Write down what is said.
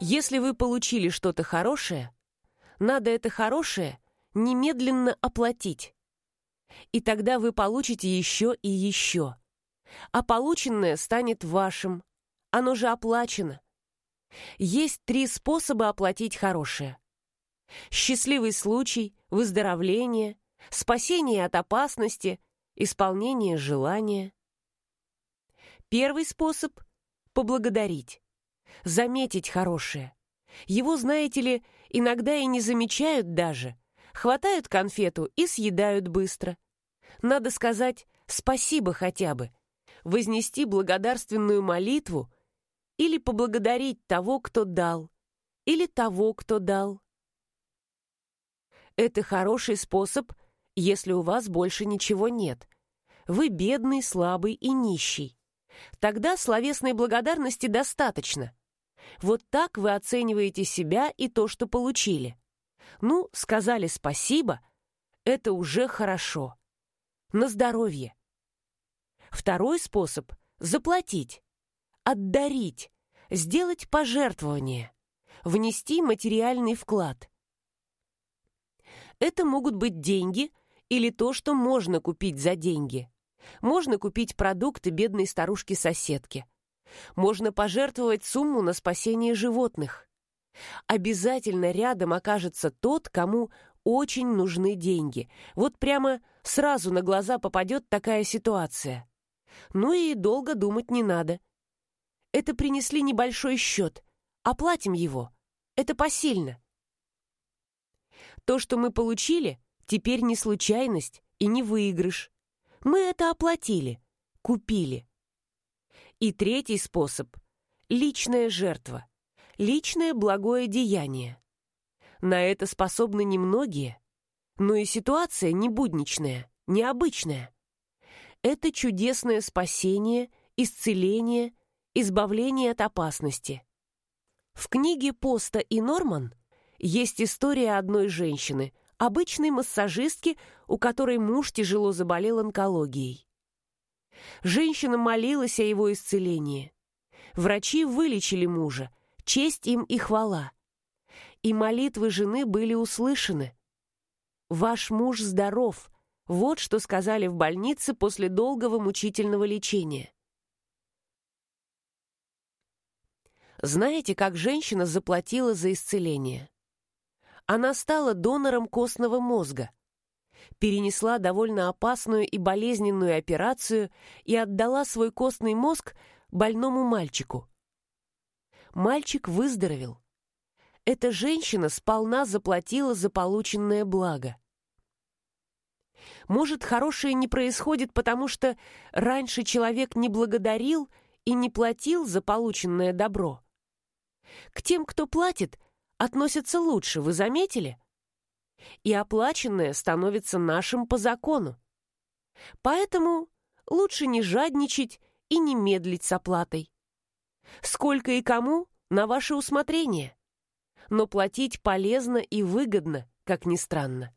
Если вы получили что-то хорошее, надо это хорошее немедленно оплатить. И тогда вы получите еще и еще. А полученное станет вашим. Оно же оплачено. Есть три способа оплатить хорошее. Счастливый случай, выздоровление, спасение от опасности, исполнение желания. Первый способ — поблагодарить, заметить хорошее. Его, знаете ли, иногда и не замечают даже. Хватают конфету и съедают быстро. Надо сказать «спасибо» хотя бы, вознести благодарственную молитву или поблагодарить того, кто дал, или того, кто дал. Это хороший способ, если у вас больше ничего нет. Вы бедный, слабый и нищий. Тогда словесной благодарности достаточно. Вот так вы оцениваете себя и то, что получили. Ну, сказали спасибо, это уже хорошо. На здоровье. Второй способ – заплатить, отдарить, сделать пожертвование, внести материальный вклад. Это могут быть деньги или то, что можно купить за деньги. Можно купить продукты бедной старушки-соседки – можно пожертвовать сумму на спасение животных. Обязательно рядом окажется тот, кому очень нужны деньги. Вот прямо сразу на глаза попадет такая ситуация. Ну и долго думать не надо. Это принесли небольшой счет. Оплатим его. Это посильно. То, что мы получили, теперь не случайность и не выигрыш. Мы это оплатили, купили. И третий способ – личная жертва, личное благое деяние. На это способны немногие, но и ситуация не будничная, необычная. Это чудесное спасение, исцеление, избавление от опасности. В книге Поста и Норман есть история одной женщины, обычной массажистки, у которой муж тяжело заболел онкологией. Женщина молилась о его исцелении. Врачи вылечили мужа, честь им и хвала. И молитвы жены были услышаны. «Ваш муж здоров», вот что сказали в больнице после долгого мучительного лечения. Знаете, как женщина заплатила за исцеление? Она стала донором костного мозга перенесла довольно опасную и болезненную операцию и отдала свой костный мозг больному мальчику. Мальчик выздоровел. Эта женщина сполна заплатила за полученное благо. Может, хорошее не происходит, потому что раньше человек не благодарил и не платил за полученное добро. К тем, кто платит, относятся лучше, вы заметили? И оплаченное становится нашим по закону. Поэтому лучше не жадничать и не медлить с оплатой. Сколько и кому – на ваше усмотрение. Но платить полезно и выгодно, как ни странно.